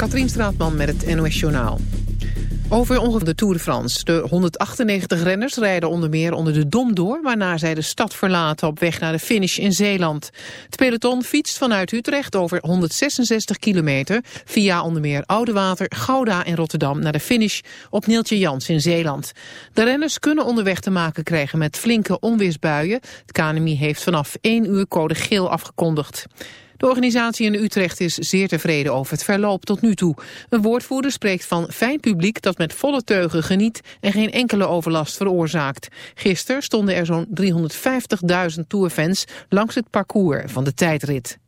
Katrien Straatman met het NOS Journaal. Over de Tour de France. De 198 renners rijden onder meer onder de Dom door... waarna zij de stad verlaten op weg naar de finish in Zeeland. Het peloton fietst vanuit Utrecht over 166 kilometer... via onder meer Oudewater, Gouda en Rotterdam... naar de finish op Neeltje Jans in Zeeland. De renners kunnen onderweg te maken krijgen met flinke onweersbuien. Het KNMI heeft vanaf 1 uur code geel afgekondigd. De organisatie in Utrecht is zeer tevreden over het verloop tot nu toe. Een woordvoerder spreekt van fijn publiek dat met volle teugen geniet en geen enkele overlast veroorzaakt. Gisteren stonden er zo'n 350.000 tourfans langs het parcours van de tijdrit.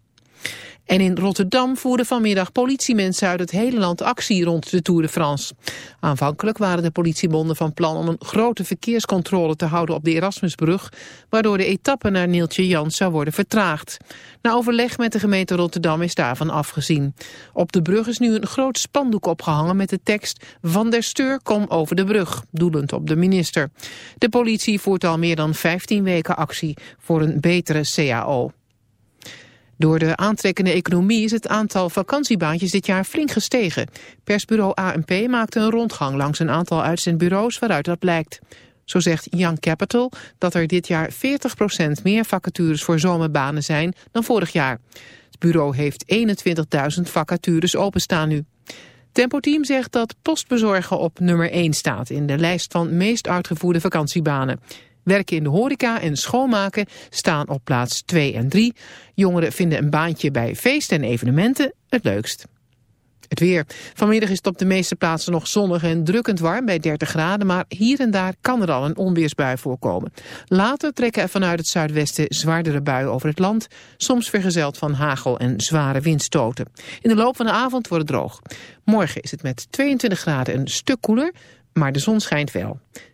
En in Rotterdam voerden vanmiddag politiemensen uit het hele land actie rond de Tour de France. Aanvankelijk waren de politiebonden van plan om een grote verkeerscontrole te houden op de Erasmusbrug, waardoor de etappe naar Neeltje Jans zou worden vertraagd. Na overleg met de gemeente Rotterdam is daarvan afgezien. Op de brug is nu een groot spandoek opgehangen met de tekst Van der Steur kom over de brug, doelend op de minister. De politie voert al meer dan 15 weken actie voor een betere CAO. Door de aantrekkende economie is het aantal vakantiebaantjes dit jaar flink gestegen. Persbureau ANP maakte een rondgang langs een aantal uitzendbureaus waaruit dat blijkt. Zo zegt Young Capital dat er dit jaar 40% meer vacatures voor zomerbanen zijn dan vorig jaar. Het bureau heeft 21.000 vacatures openstaan nu. Tempo Team zegt dat postbezorgen op nummer 1 staat in de lijst van meest uitgevoerde vakantiebanen. Werken in de horeca en schoonmaken staan op plaats 2 en 3. Jongeren vinden een baantje bij feesten en evenementen het leukst. Het weer. Vanmiddag is het op de meeste plaatsen nog zonnig en drukkend warm bij 30 graden, maar hier en daar kan er al een onweersbui voorkomen. Later trekken er vanuit het zuidwesten zwaardere buien over het land, soms vergezeld van hagel en zware windstoten. In de loop van de avond wordt het droog. Morgen is het met 22 graden een stuk koeler, maar de zon schijnt wel.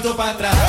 tô pra trás.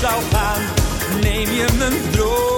Zou gaan, neem je mijn dromen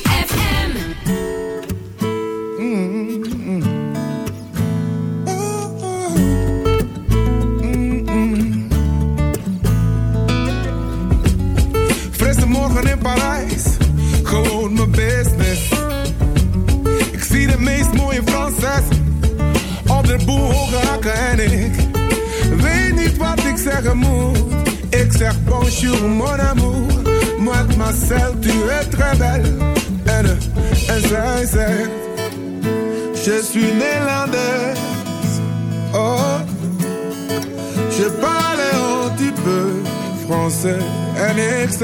tu es très belle. N, S, A, Z. Je suis néerlandaise. Oh, je parle un petit peu français. N, X,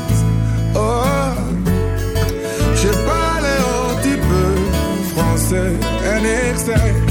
Je parlais un petit peu français, un ik.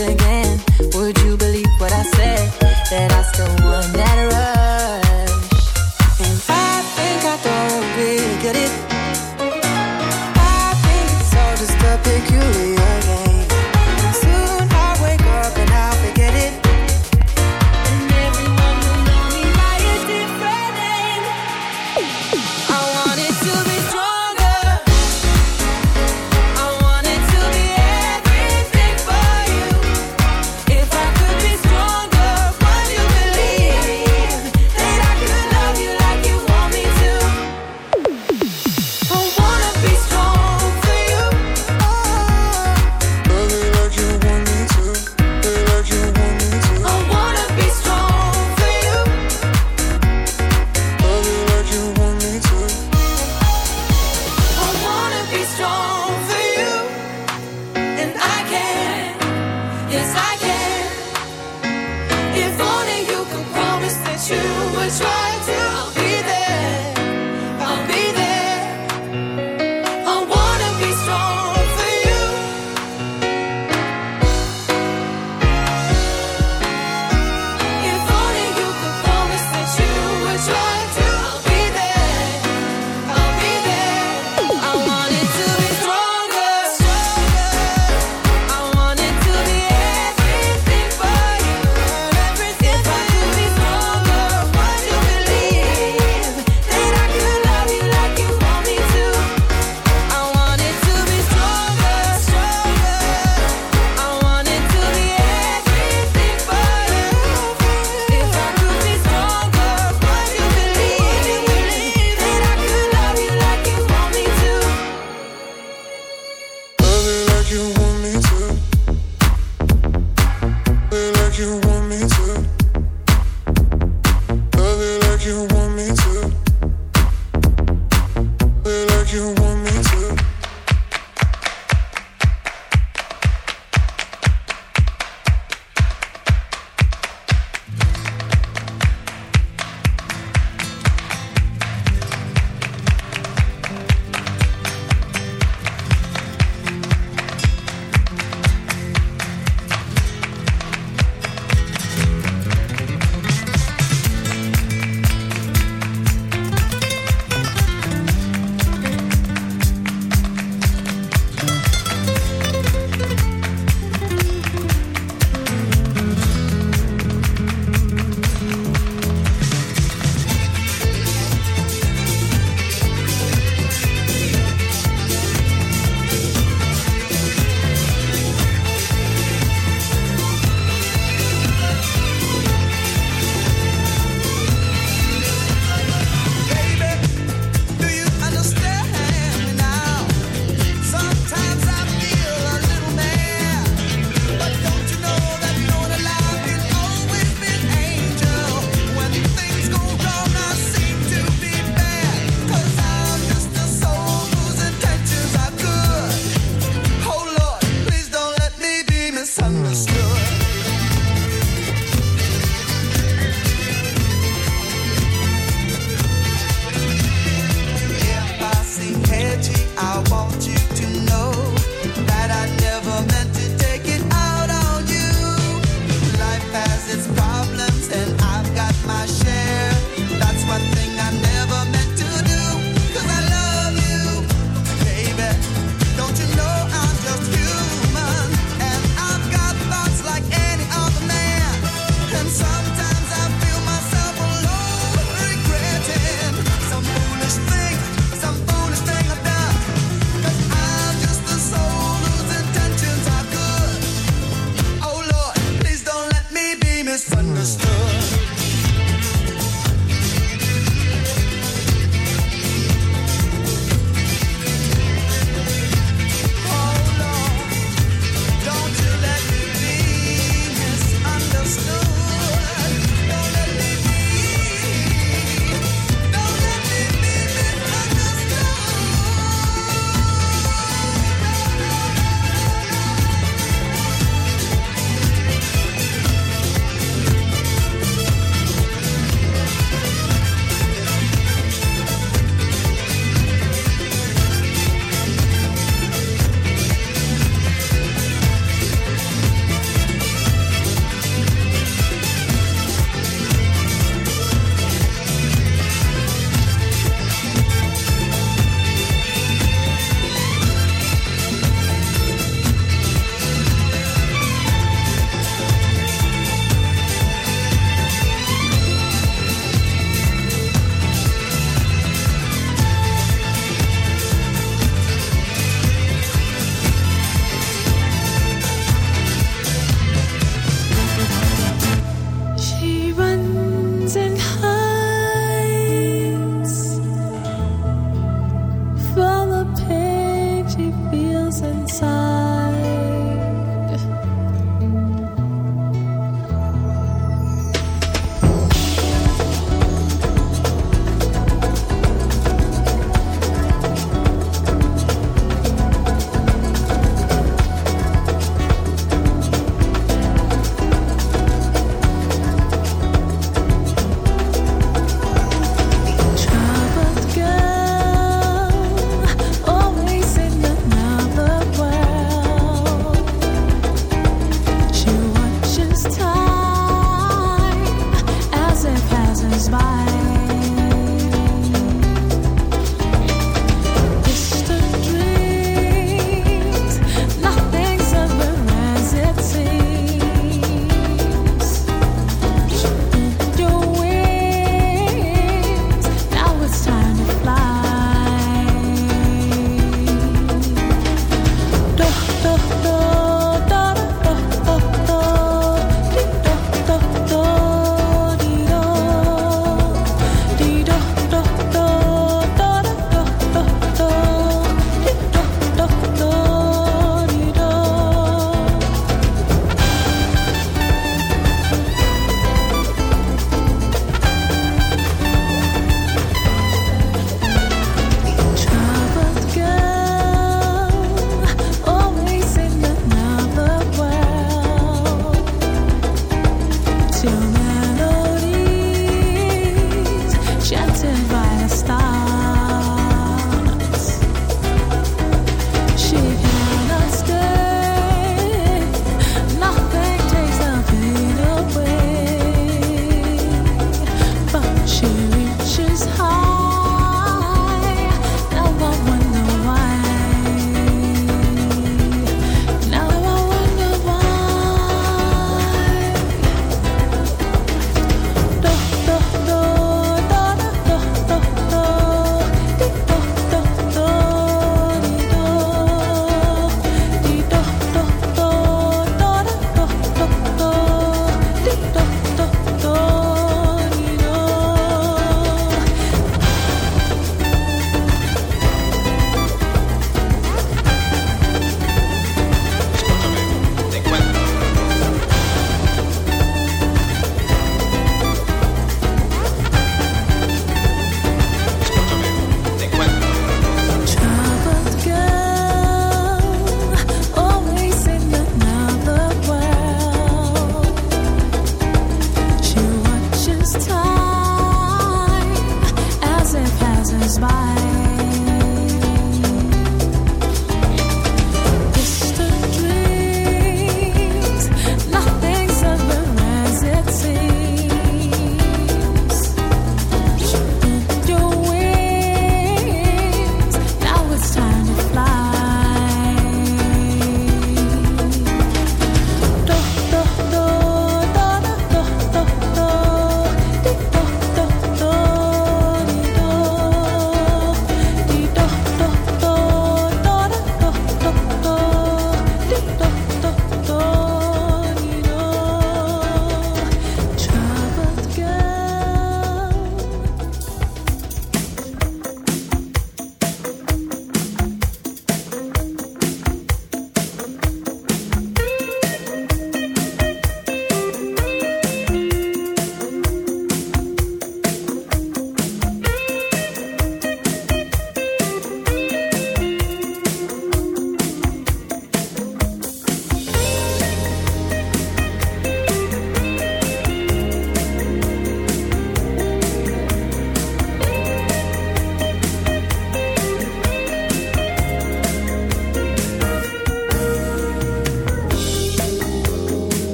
Again.